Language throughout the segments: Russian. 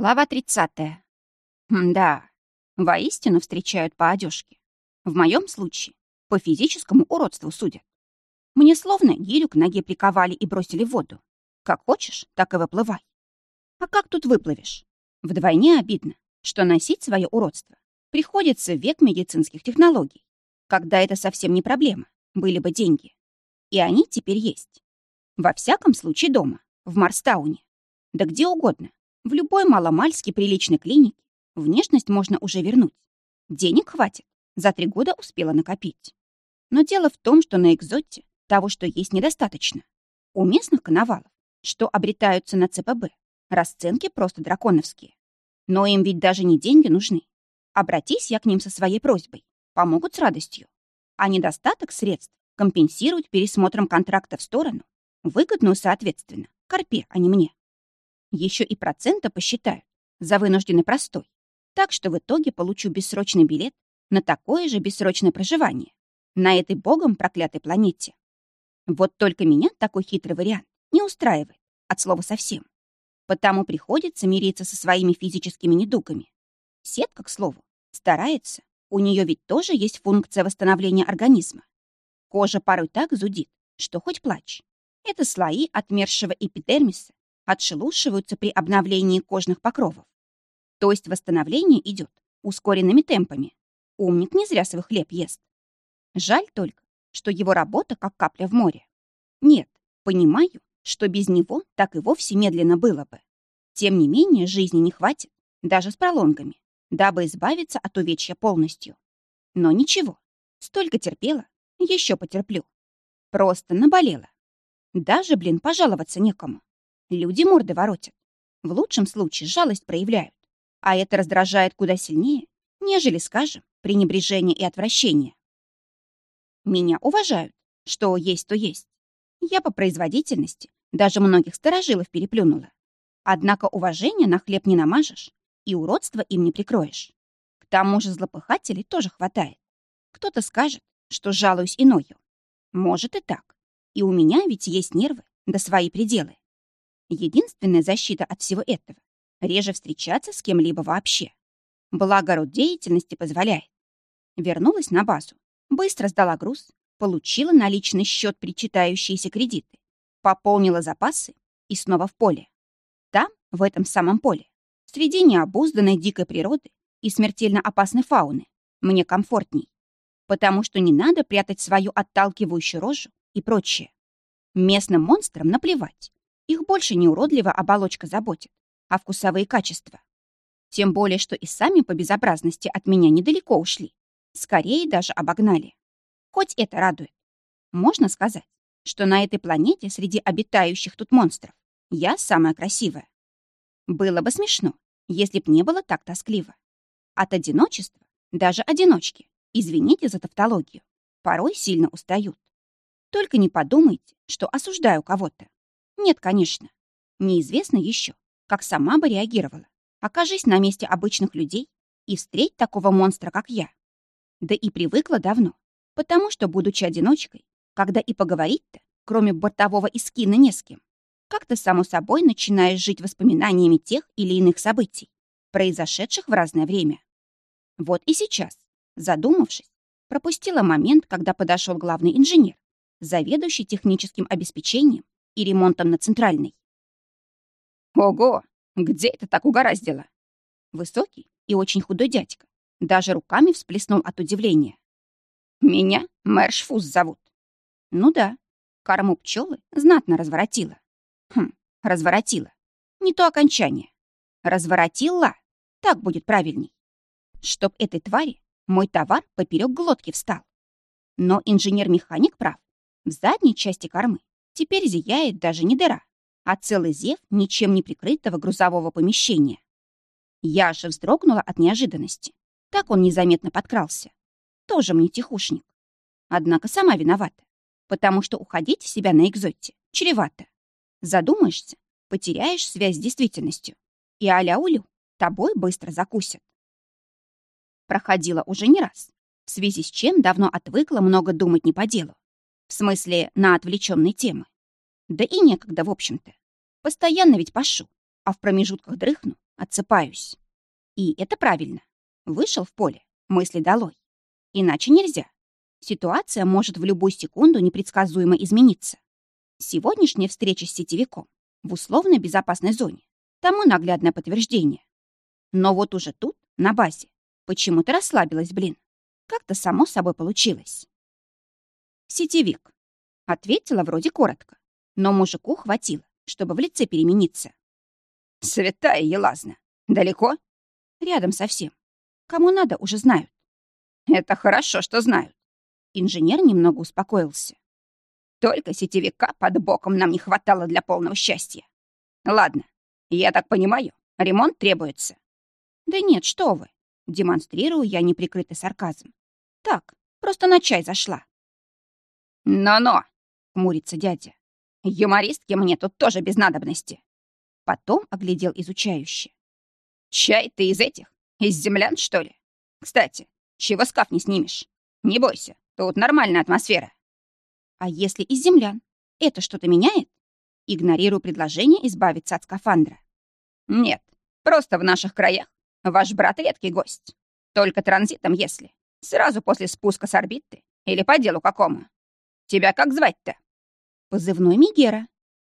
Глава 30. Да, воистину встречают по одежке. В моем случае по физическому уродству судят. Мне словно гирю к ноге приковали и бросили в воду. Как хочешь, так и выплывай. А как тут выплывешь? Вдвойне обидно, что носить свое уродство приходится в век медицинских технологий, когда это совсем не проблема, были бы деньги. И они теперь есть. Во всяком случае дома, в Марстауне. Да где угодно, в любой маломальски приличной клинике внешность можно уже вернуть. Денег хватит, за три года успела накопить. Но дело в том, что на экзоте того, что есть, недостаточно. У местных коновалов, что обретаются на ЦПБ, расценки просто драконовские. Но им ведь даже не деньги нужны. Обратись я к ним со своей просьбой, помогут с радостью. А недостаток средств компенсируют пересмотром контракта в сторону, выгодную, соответственно, Карпе, а не мне еще и процента посчитают за вынужденный простой. Так что в итоге получу бессрочный билет на такое же бессрочное проживание на этой богом проклятой планете. Вот только меня такой хитрый вариант не устраивает, от слова совсем. Потому приходится мириться со своими физическими недугами. Сетка, к слову, старается, у нее ведь тоже есть функция восстановления организма. Кожа порой так зудит, что хоть плачь. Это слои отмершего эпидермиса отшелушиваются при обновлении кожных покровов. То есть восстановление идет ускоренными темпами. Умник не зря свой хлеб ест. Жаль только, что его работа как капля в море. Нет, понимаю, что без него так и вовсе медленно было бы. Тем не менее, жизни не хватит, даже с пролонгами, дабы избавиться от увечья полностью. Но ничего, столько терпела, еще потерплю. Просто наболела. Даже, блин, пожаловаться некому. Люди морды воротят. В лучшем случае жалость проявляют. А это раздражает куда сильнее, нежели, скажем, пренебрежение и отвращение. Меня уважают, что есть, то есть. Я по производительности даже многих сторожилов переплюнула. Однако уважение на хлеб не намажешь и уродство им не прикроешь. К тому же злопыхателей тоже хватает. Кто-то скажет, что жалуюсь иною. Может и так. И у меня ведь есть нервы, да свои пределы. Единственная защита от всего этого — реже встречаться с кем-либо вообще. Благо, род деятельности позволяет. Вернулась на базу, быстро сдала груз, получила наличный счет причитающиеся кредиты, пополнила запасы и снова в поле. Там, в этом самом поле, среди необузданной дикой природы и смертельно опасной фауны, мне комфортней, потому что не надо прятать свою отталкивающую рожу и прочее. Местным монстрам наплевать, их больше не уродливая оболочка заботит, а вкусовые качества. Тем более, что и сами по безобразности от меня недалеко ушли. Скорее даже обогнали. Хоть это радует. Можно сказать, что на этой планете среди обитающих тут монстров я самая красивая. Было бы смешно, если б не было так тоскливо. От одиночества даже одиночки, извините за тавтологию, порой сильно устают. Только не подумайте, что осуждаю кого-то. Нет, конечно. Неизвестно еще, как сама бы реагировала. Окажись на месте обычных людей и встреть такого монстра, как я. Да и привыкла давно, потому что, будучи одиночкой, когда и поговорить-то, кроме бортового искина, не с кем, как-то само собой начинаешь жить воспоминаниями тех или иных событий, произошедших в разное время. Вот и сейчас, задумавшись, пропустила момент, когда подошел главный инженер, заведующий техническим обеспечением и ремонтом на центральной. Ого, где это так угораздило? Высокий и очень худой дядька даже руками всплеснул от удивления. Меня мэр Шфуз зовут. Ну да, корму пчелы знатно разворотила. Хм, разворотила. Не то окончание. Разворотила. Так будет правильней. Чтоб этой твари мой товар поперек глотки встал. Но инженер-механик прав. В задней части кормы Теперь зияет даже не дыра, а целый зев ничем не прикрытого грузового помещения. Я же вздрогнула от неожиданности. Так он незаметно подкрался. Тоже мне тихушник. Однако сама виновата, потому что уходить в себя на экзоте чревато. Задумаешься, потеряешь связь с действительностью, и аля-улю тобой быстро закусят. Проходила уже не раз, в связи с чем давно отвыкла много думать не по делу. В смысле, на отвлеченные темы. Да и некогда, в общем-то. Постоянно ведь пашу, а в промежутках дрыхну, Отсыпаюсь. И это правильно. Вышел в поле, мысли долой. Иначе нельзя. Ситуация может в любую секунду непредсказуемо измениться. Сегодняшняя встреча с сетевиком в условной безопасной зоне тому наглядное подтверждение. Но вот уже тут, на базе, почему-то расслабилась, блин. Как-то само собой получилось. Сетевик. Ответила вроде коротко, но мужику хватило, чтобы в лице перемениться. Святая Елазна. Далеко? Рядом совсем. Кому надо, уже знают. Это хорошо, что знают. Инженер немного успокоился. Только сетевика под боком нам не хватало для полного счастья. Ладно, я так понимаю, ремонт требуется. Да нет, что вы. Демонстрирую я неприкрытый сарказм. Так, просто на чай зашла. «Но-но!» — хмурится дядя. «Юмористки мне тут тоже без надобности». Потом оглядел изучающе. «Чай ты из этих? Из землян, что ли? Кстати, чего скаф не снимешь? Не бойся, тут нормальная атмосфера». «А если из землян? Это что-то меняет?» Игнорирую предложение избавиться от скафандра. «Нет, просто в наших краях ваш брат редкий гость. Только транзитом, если. Сразу после спуска с орбиты или по делу какому. Тебя как звать-то?» «Позывной Мигера».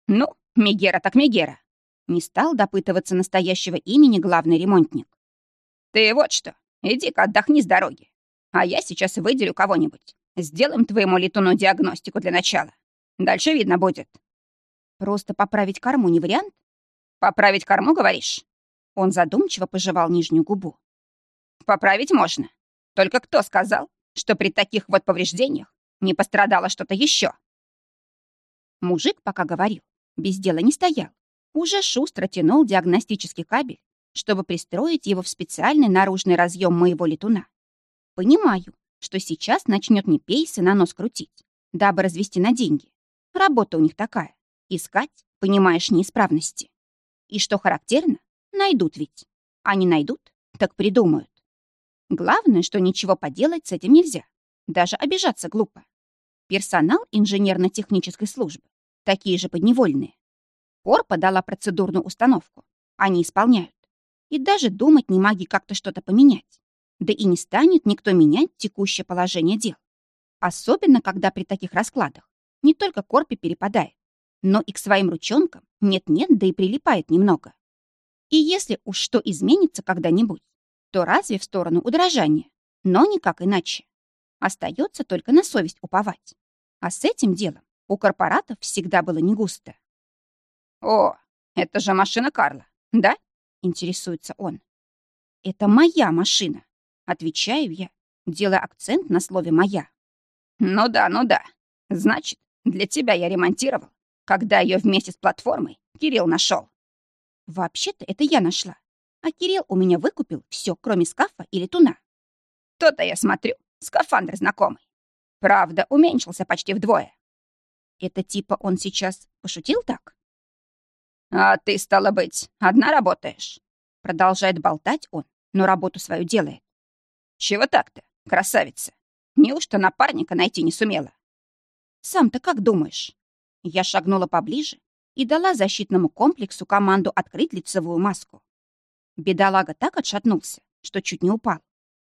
«Ну, Мигера так Мигера». Не стал допытываться настоящего имени главный ремонтник. «Ты вот что, иди-ка отдохни с дороги. А я сейчас выделю кого-нибудь. Сделаем твоему летуну диагностику для начала. Дальше видно будет». «Просто поправить корму не вариант?» «Поправить корму, говоришь?» Он задумчиво пожевал нижнюю губу. «Поправить можно. Только кто сказал, что при таких вот повреждениях не пострадало что-то еще. Мужик, пока говорил, без дела не стоял. Уже шустро тянул диагностический кабель, чтобы пристроить его в специальный наружный разъем моего летуна. Понимаю, что сейчас начнет не пейсы на нос крутить, дабы развести на деньги. Работа у них такая — искать, понимаешь, неисправности. И что характерно, найдут ведь. А не найдут, так придумают. Главное, что ничего поделать с этим нельзя. Даже обижаться глупо. Персонал инженерно-технической службы такие же подневольные. Пор подала процедурную установку. Они исполняют. И даже думать не маги как-то что-то поменять. Да и не станет никто менять текущее положение дел. Особенно, когда при таких раскладах не только корпи перепадает, но и к своим ручонкам нет-нет, да и прилипает немного. И если уж что изменится когда-нибудь, то разве в сторону удорожания, но никак иначе. Остается только на совесть уповать. А с этим делом у корпоратов всегда было не густо. «О, это же машина Карла, да?» — интересуется он. «Это моя машина», — отвечаю я, делая акцент на слове «моя». «Ну да, ну да. Значит, для тебя я ремонтировал, когда ее вместе с платформой Кирилл нашел. Вообще-то это я нашла, а Кирилл у меня выкупил все, кроме скафа или туна. То-то я смотрю, Скафандр знакомый. Правда, уменьшился почти вдвое. Это типа он сейчас пошутил так? А ты, стало быть, одна работаешь? Продолжает болтать он, но работу свою делает. Чего так-то, красавица? Неужто напарника найти не сумела? Сам-то как думаешь? Я шагнула поближе и дала защитному комплексу команду открыть лицевую маску. Бедолага так отшатнулся, что чуть не упал.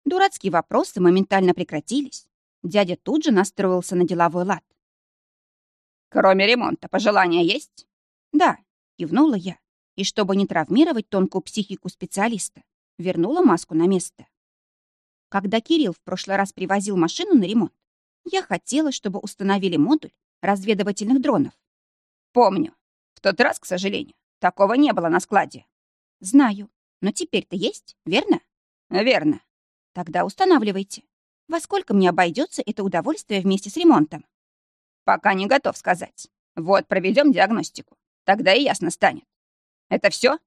Дурацкие вопросы моментально прекратились. Дядя тут же настроился на деловой лад. «Кроме ремонта, пожелания есть?» «Да», — кивнула я. И чтобы не травмировать тонкую психику специалиста, вернула маску на место. Когда Кирилл в прошлый раз привозил машину на ремонт, я хотела, чтобы установили модуль разведывательных дронов. «Помню. В тот раз, к сожалению, такого не было на складе». «Знаю. Но теперь-то есть, верно?» «Верно. Тогда устанавливайте. Во сколько мне обойдется это удовольствие вместе с ремонтом? Пока не готов сказать. Вот проведем диагностику. Тогда и ясно станет. Это все?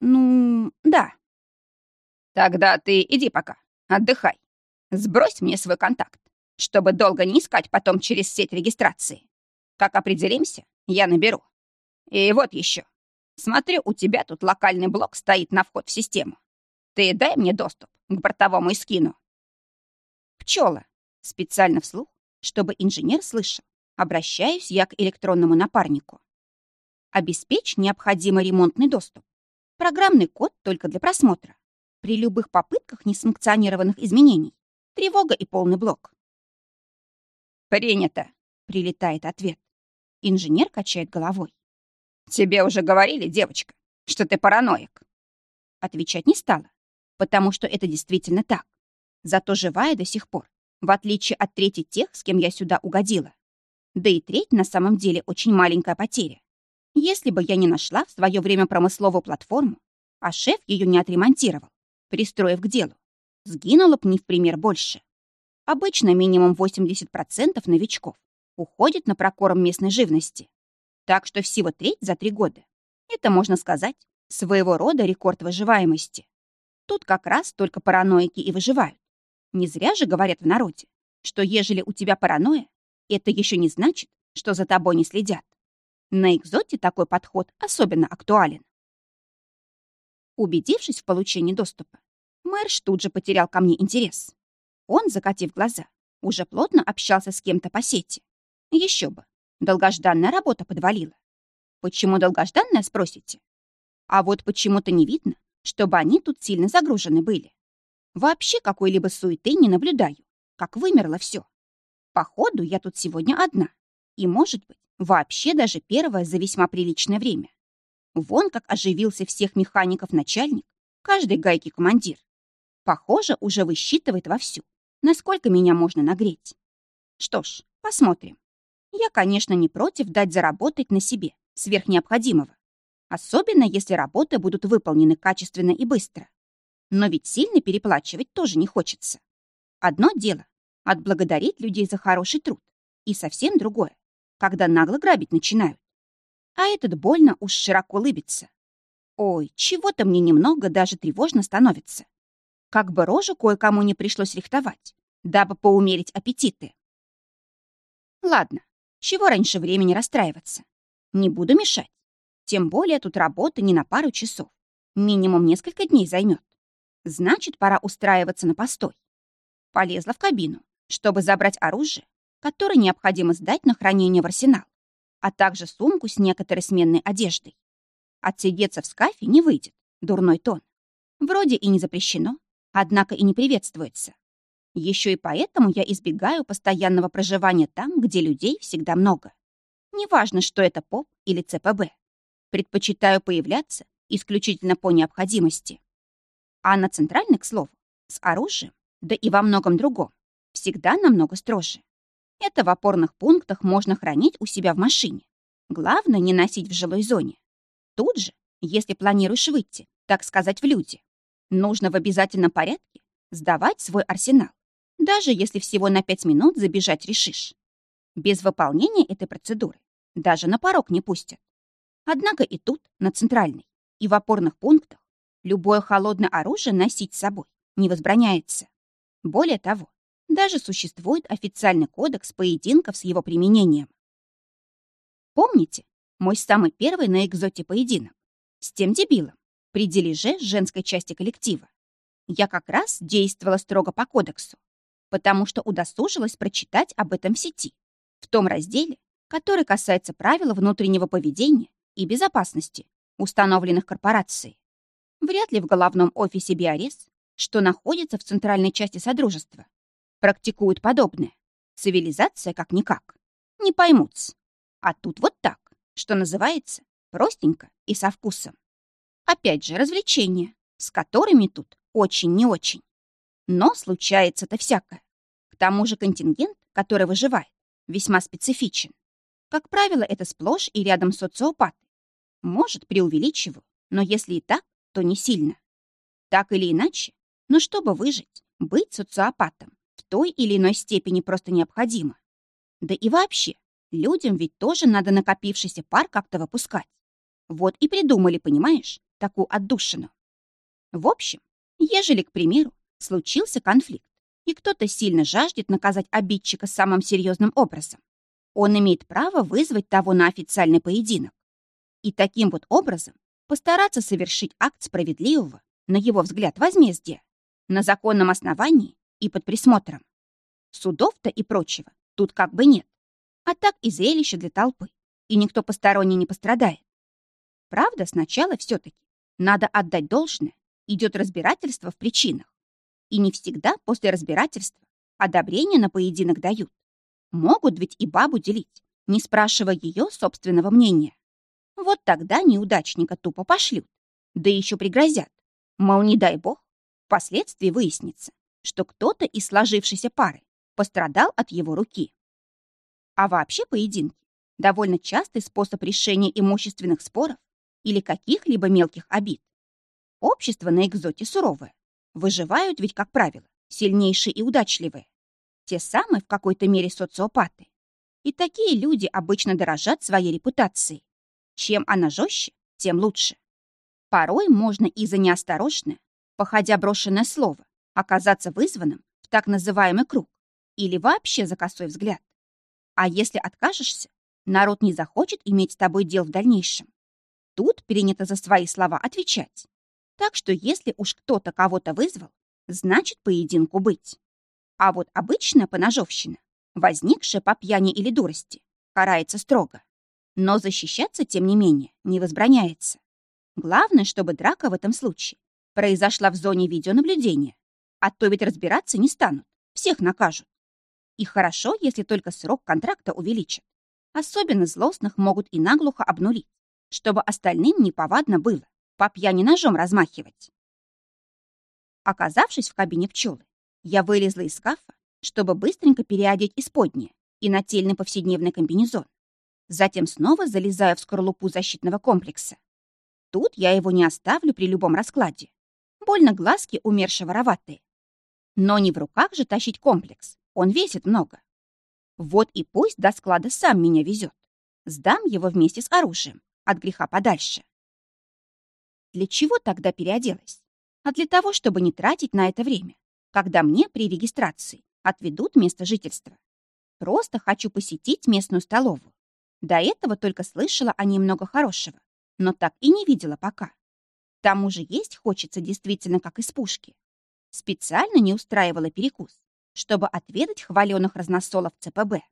Ну, да. Тогда ты иди пока. Отдыхай. Сбрось мне свой контакт, чтобы долго не искать потом через сеть регистрации. Как определимся, я наберу. И вот еще. Смотрю, у тебя тут локальный блок стоит на вход в систему. Ты дай мне доступ к бортовому эскину. Пчела. Специально вслух, чтобы инженер слышал. Обращаюсь я к электронному напарнику. Обеспечь необходимый ремонтный доступ. Программный код только для просмотра. При любых попытках несанкционированных изменений. Тревога и полный блок. «Принято», — прилетает ответ. Инженер качает головой. «Тебе уже говорили, девочка, что ты параноик». Отвечать не стала, потому что это действительно так. Зато живая до сих пор, в отличие от трети тех, с кем я сюда угодила. Да и треть на самом деле очень маленькая потеря. Если бы я не нашла в свое время промысловую платформу, а шеф ее не отремонтировал, пристроив к делу, сгинуло б не в пример больше. Обычно минимум 80% новичков уходит на прокорм местной живности. Так что всего треть за три года. Это, можно сказать, своего рода рекорд выживаемости. Тут как раз только параноики и выживают. Не зря же говорят в народе, что ежели у тебя паранойя, это еще не значит, что за тобой не следят. На экзоте такой подход особенно актуален. Убедившись в получении доступа, Мэрш тут же потерял ко мне интерес. Он, закатив глаза, уже плотно общался с кем-то по сети. Еще бы, долгожданная работа подвалила. Почему долгожданная, спросите? А вот почему-то не видно, чтобы они тут сильно загружены были. Вообще какой-либо суеты не наблюдаю, как вымерло все. Походу, я тут сегодня одна. И, может быть, вообще даже первая за весьма приличное время. Вон как оживился всех механиков начальник, каждый гайки командир. Похоже, уже высчитывает вовсю, насколько меня можно нагреть. Что ж, посмотрим. Я, конечно, не против дать заработать на себе сверх необходимого. Особенно, если работы будут выполнены качественно и быстро. Но ведь сильно переплачивать тоже не хочется. Одно дело — отблагодарить людей за хороший труд, и совсем другое, когда нагло грабить начинают. А этот больно уж широко улыбится. Ой, чего-то мне немного даже тревожно становится. Как бы рожу кое-кому не пришлось рихтовать, дабы поумерить аппетиты. Ладно, чего раньше времени расстраиваться? Не буду мешать. Тем более тут работа не на пару часов. Минимум несколько дней займет. Значит, пора устраиваться на постой. Полезла в кабину, чтобы забрать оружие, которое необходимо сдать на хранение в арсенал, а также сумку с некоторой сменной одеждой. Отсидеться в скафе не выйдет, дурной тон. Вроде и не запрещено, однако и не приветствуется. Еще и поэтому я избегаю постоянного проживания там, где людей всегда много. Неважно, что это ПОП или ЦПБ. Предпочитаю появляться исключительно по необходимости. А на центральный, к слову, с оружием, да и во многом другом, всегда намного строже. Это в опорных пунктах можно хранить у себя в машине. Главное, не носить в жилой зоне. Тут же, если планируешь выйти, так сказать, в люди, нужно в обязательном порядке сдавать свой арсенал даже если всего на пять минут забежать решишь. Без выполнения этой процедуры даже на порог не пустят. Однако и тут, на центральной, и в опорных пунктах, любое холодное оружие носить с собой не возбраняется. Более того, даже существует официальный кодекс поединков с его применением. Помните мой самый первый на экзоте поединок? С тем дебилом, при дележе женской части коллектива. Я как раз действовала строго по кодексу, потому что удосужилась прочитать об этом в сети, в том разделе, который касается правил внутреннего поведения и безопасности, установленных корпорацией. Вряд ли в головном офисе Биорез, что находится в центральной части Содружества, практикуют подобное. Цивилизация как-никак. Не поймут. А тут вот так, что называется, простенько и со вкусом. Опять же, развлечения, с которыми тут очень не очень. Но случается-то всякое. К тому же контингент, который выживает, весьма специфичен. Как правило, это сплошь и рядом социопаты. Может, преувеличиваю, но если и так, то не сильно. Так или иначе, но чтобы выжить, быть социопатом в той или иной степени просто необходимо. Да и вообще, людям ведь тоже надо накопившийся пар как-то выпускать. Вот и придумали, понимаешь, такую отдушину. В общем, ежели, к примеру, случился конфликт, и кто-то сильно жаждет наказать обидчика самым серьезным образом, он имеет право вызвать того на официальный поединок. И таким вот образом постараться совершить акт справедливого, на его взгляд, возмездия, на законном основании и под присмотром. Судов-то и прочего тут как бы нет. А так и зрелище для толпы, и никто посторонний не пострадает. Правда, сначала все таки Надо отдать должное, идет разбирательство в причинах. И не всегда после разбирательства одобрение на поединок дают. Могут ведь и бабу делить, не спрашивая ее собственного мнения. Вот тогда неудачника тупо пошлют, да еще пригрозят. Мол, не дай бог, впоследствии выяснится, что кто-то из сложившейся пары пострадал от его руки. А вообще поединки – довольно частый способ решения имущественных споров или каких-либо мелких обид. Общество на экзоте суровое. Выживают ведь, как правило, сильнейшие и удачливые. Те самые в какой-то мере социопаты. И такие люди обычно дорожат своей репутацией. Чем она жестче, тем лучше. Порой можно из-за неосторожное, походя брошенное слово, оказаться вызванным в так называемый круг или вообще за косой взгляд. А если откажешься, народ не захочет иметь с тобой дел в дальнейшем. Тут принято за свои слова отвечать. Так что если уж кто-то кого-то вызвал, значит поединку быть. А вот обычная поножовщина, возникшая по пьяни или дурости, карается строго. Но защищаться, тем не менее, не возбраняется. Главное, чтобы драка в этом случае произошла в зоне видеонаблюдения, а то ведь разбираться не станут, всех накажут. И хорошо, если только срок контракта увеличат. Особенно злостных могут и наглухо обнулить, чтобы остальным неповадно было по пьяни ножом размахивать. Оказавшись в кабине пчелы, я вылезла из скафа, чтобы быстренько переодеть исподнее и нательный повседневный комбинезон. Затем снова залезаю в скорлупу защитного комплекса. Тут я его не оставлю при любом раскладе. Больно глазки умершие вороватые. Но не в руках же тащить комплекс, он весит много. Вот и пусть до склада сам меня везет. Сдам его вместе с оружием, от греха подальше. Для чего тогда переоделась? А для того, чтобы не тратить на это время, когда мне при регистрации отведут место жительства. Просто хочу посетить местную столовую. До этого только слышала о ней много хорошего, но так и не видела пока. К тому же есть хочется действительно как из пушки. Специально не устраивала перекус, чтобы отведать хваленых разносолов ЦПБ.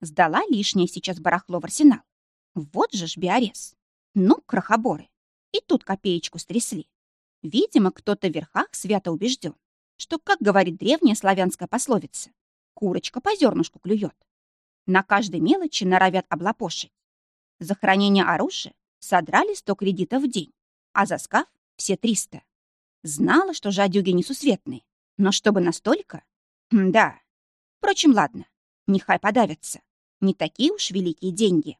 Сдала лишнее сейчас барахло в арсенал. Вот же ж биорез. Ну, крохоборы. И тут копеечку стрясли. Видимо, кто-то в верхах свято убежден, что, как говорит древняя славянская пословица, курочка по зернышку клюет. На каждой мелочи норовят облапошить. За хранение оружия содрали 100 кредитов в день, а за скаф — все 300. Знала, что жадюги несусветные, но чтобы настолько? М да. Впрочем, ладно, нехай подавятся. Не такие уж великие деньги.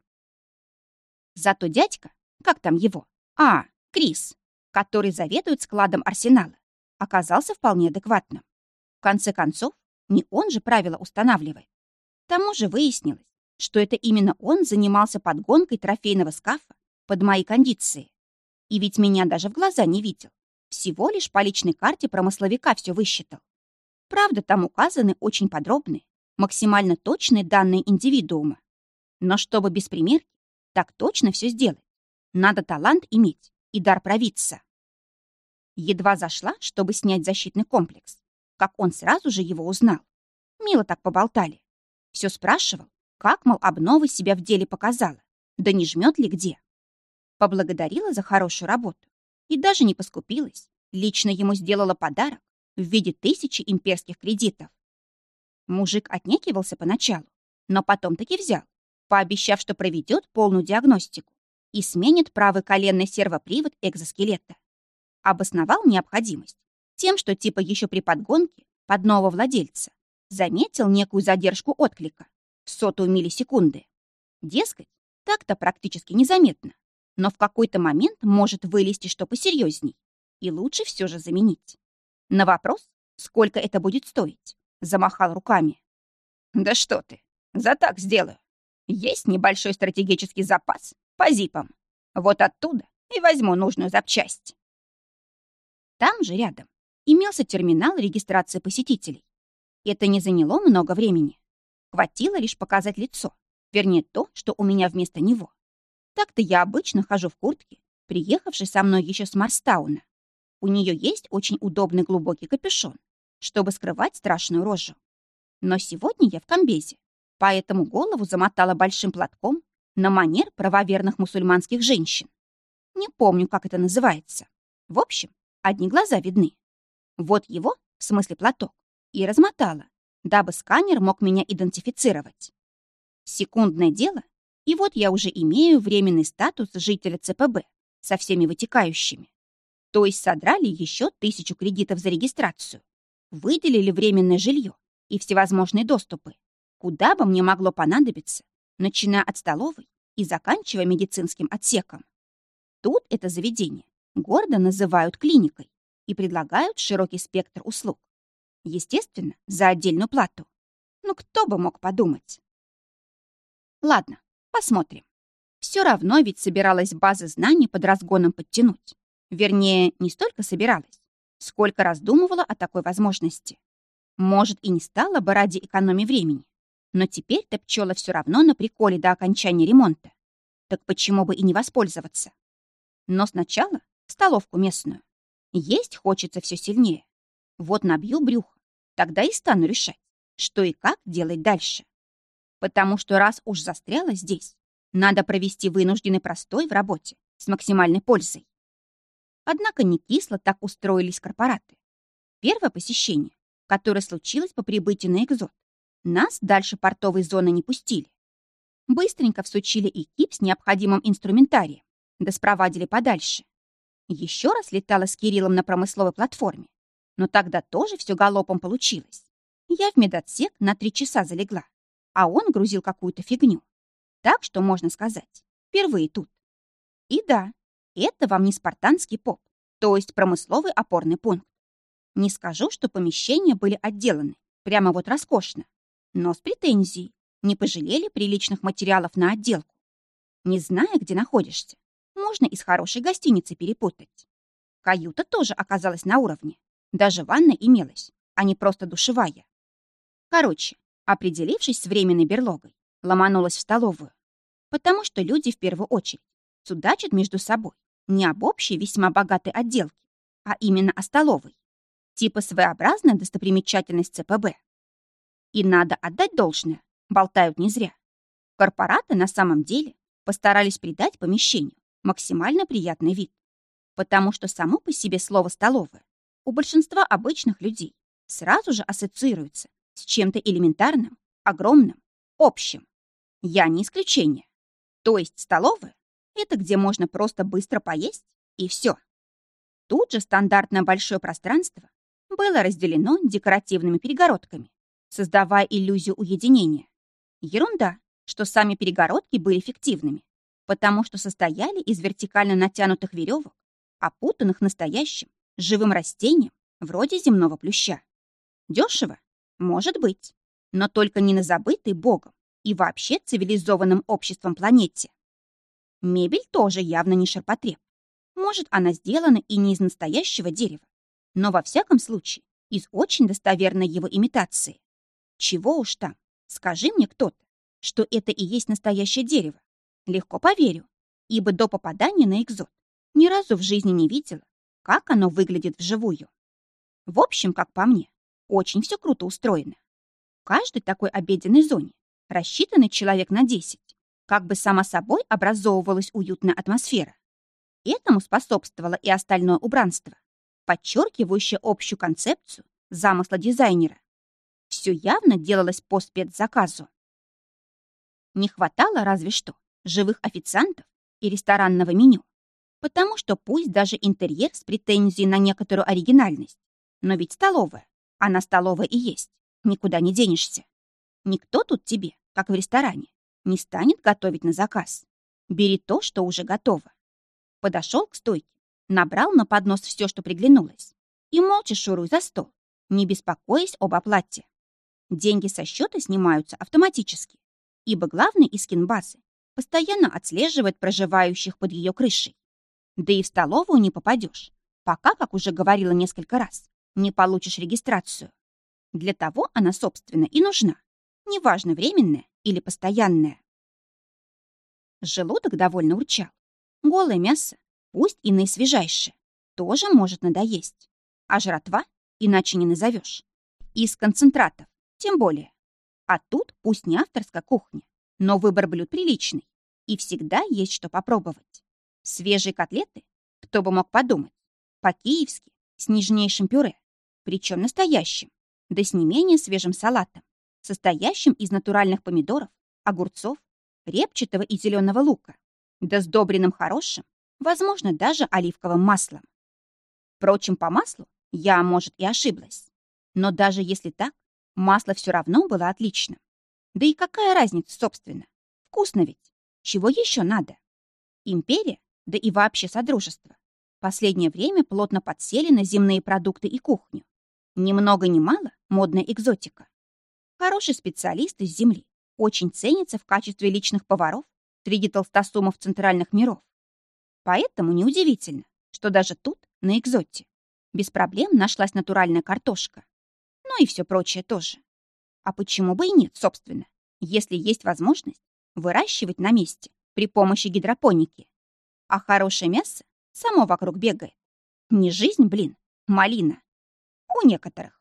Зато дядька, как там его? А, Крис, который заведует складом арсенала, оказался вполне адекватным. В конце концов, не он же правила устанавливает. К тому же выяснилось, что это именно он занимался подгонкой трофейного скафа под мои кондиции. И ведь меня даже в глаза не видел. Всего лишь по личной карте промысловика все высчитал. Правда, там указаны очень подробные, максимально точные данные индивидуума. Но чтобы без примерки, так точно все сделать. Надо талант иметь и дар провидца. Едва зашла, чтобы снять защитный комплекс, как он сразу же его узнал. Мило так поболтали. Все спрашивал, как, мол, обнова себя в деле показала, да не жмет ли где. Поблагодарила за хорошую работу и даже не поскупилась. Лично ему сделала подарок в виде тысячи имперских кредитов. Мужик отнекивался поначалу, но потом таки взял, пообещав, что проведет полную диагностику и сменит правый коленный сервопривод экзоскелета. Обосновал необходимость тем, что типа еще при подгонке под нового владельца заметил некую задержку отклика в сотую миллисекунды. Дескать, так-то практически незаметно, но в какой-то момент может вылезти что посерьезней, и лучше все же заменить. На вопрос, сколько это будет стоить, замахал руками. «Да что ты, за так сделаю. Есть небольшой стратегический запас по зипам. Вот оттуда и возьму нужную запчасть. Там же рядом имелся терминал регистрации посетителей. Это не заняло много времени. Хватило лишь показать лицо, вернее то, что у меня вместо него. Так-то я обычно хожу в куртке, приехавшей со мной еще с Марстауна. У нее есть очень удобный глубокий капюшон, чтобы скрывать страшную рожу. Но сегодня я в комбезе, поэтому голову замотала большим платком на манер правоверных мусульманских женщин. Не помню, как это называется. В общем, одни глаза видны. Вот его, в смысле платок, и размотала, дабы сканер мог меня идентифицировать. Секундное дело, и вот я уже имею временный статус жителя ЦПБ со всеми вытекающими. То есть содрали еще тысячу кредитов за регистрацию, выделили временное жилье и всевозможные доступы, куда бы мне могло понадобиться, начиная от столовой и заканчивая медицинским отсеком. Тут это заведение гордо называют клиникой и предлагают широкий спектр услуг. Естественно, за отдельную плату. Ну, кто бы мог подумать? Ладно, посмотрим. Все равно ведь собиралась базы знаний под разгоном подтянуть. Вернее, не столько собиралась, сколько раздумывала о такой возможности. Может, и не стала бы ради экономии времени. Но теперь-то пчела все равно на приколе до окончания ремонта. Так почему бы и не воспользоваться? Но сначала столовку местную. Есть хочется все сильнее. Вот набью брюхо, тогда и стану решать, что и как делать дальше. Потому что раз уж застряла здесь, надо провести вынужденный простой в работе с максимальной пользой. Однако не кисло так устроились корпораты. Первое посещение, которое случилось по прибытию на Экзот, нас дальше портовой зоны не пустили. Быстренько всучили экип с необходимым инструментарием, да спровадили подальше. Еще раз летала с Кириллом на промысловой платформе, но тогда тоже все галопом получилось. Я в медотсек на три часа залегла, а он грузил какую-то фигню. Так что, можно сказать, впервые тут. И да, это вам не спартанский поп, то есть промысловый опорный пункт. Не скажу, что помещения были отделаны, прямо вот роскошно, но с претензией. Не пожалели приличных материалов на отделку. Не зная, где находишься, можно из хорошей гостиницы перепутать. Каюта тоже оказалась на уровне. Даже ванна имелась, а не просто душевая. Короче, определившись с временной берлогой, ломанулась в столовую. Потому что люди в первую очередь судачат между собой не об общей весьма богатой отделке, а именно о столовой. Типа своеобразная достопримечательность ЦПБ. И надо отдать должное, болтают не зря. Корпораты на самом деле постарались придать помещению максимально приятный вид. Потому что само по себе слово «столовая» у большинства обычных людей сразу же ассоциируется с чем-то элементарным, огромным, общим. Я не исключение. То есть столовая — это где можно просто быстро поесть, и все. Тут же стандартное большое пространство было разделено декоративными перегородками, создавая иллюзию уединения. Ерунда, что сами перегородки были фиктивными, потому что состояли из вертикально натянутых веревок, опутанных настоящим, живым растением, вроде земного плюща. Дешево? Может быть. Но только не на забытой Богом и вообще цивилизованным обществом планете. Мебель тоже явно не ширпотреб. Может, она сделана и не из настоящего дерева, но во всяком случае из очень достоверной его имитации. Чего уж там, скажи мне кто-то, что это и есть настоящее дерево. Легко поверю, ибо до попадания на экзот ни разу в жизни не видела, как оно выглядит вживую. В общем, как по мне, очень все круто устроено. В каждой такой обеденной зоне рассчитанный человек на 10, как бы само собой образовывалась уютная атмосфера. Этому способствовало и остальное убранство, подчеркивающее общую концепцию замысла дизайнера. Все явно делалось по спецзаказу. Не хватало разве что живых официантов и ресторанного меню, потому что пусть даже интерьер с претензией на некоторую оригинальность, но ведь столовая, она столовая и есть, никуда не денешься. Никто тут тебе, как в ресторане, не станет готовить на заказ. Бери то, что уже готово. Подошел к стойке, набрал на поднос все, что приглянулось, и молча шуруй за стол, не беспокоясь об оплате. Деньги со счета снимаются автоматически, ибо главный из кинбазы постоянно отслеживает проживающих под ее крышей. Да и в столовую не попадешь, пока, как уже говорила несколько раз, не получишь регистрацию. Для того она, собственно, и нужна, неважно, временная или постоянная. Желудок довольно урчал. Голое мясо, пусть и наисвежайшее, тоже может надоесть. А жратва, иначе не назовешь. Из концентратов, тем более. А тут пусть не авторская кухня, но выбор блюд приличный, и всегда есть что попробовать. Свежие котлеты, кто бы мог подумать, по-киевски, с нежнейшим пюре, причем настоящим, да с не менее свежим салатом, состоящим из натуральных помидоров, огурцов, репчатого и зеленого лука, да с добренным хорошим, возможно, даже оливковым маслом. Впрочем, по маслу я, может, и ошиблась. Но даже если так, масло все равно было отличным. Да и какая разница, собственно? Вкусно ведь. Чего еще надо? Империя, да и вообще Содружество, последнее время плотно подсели на земные продукты и кухню. Ни много ни мало модная экзотика. Хороший специалист из земли очень ценится в качестве личных поваров среди толстосумов центральных миров. Поэтому неудивительно, что даже тут, на экзоте, без проблем нашлась натуральная картошка. Ну и все прочее тоже. А почему бы и нет, собственно, если есть возможность выращивать на месте при помощи гидропоники. А хорошее мясо само вокруг бегает. Не жизнь, блин, малина. У некоторых.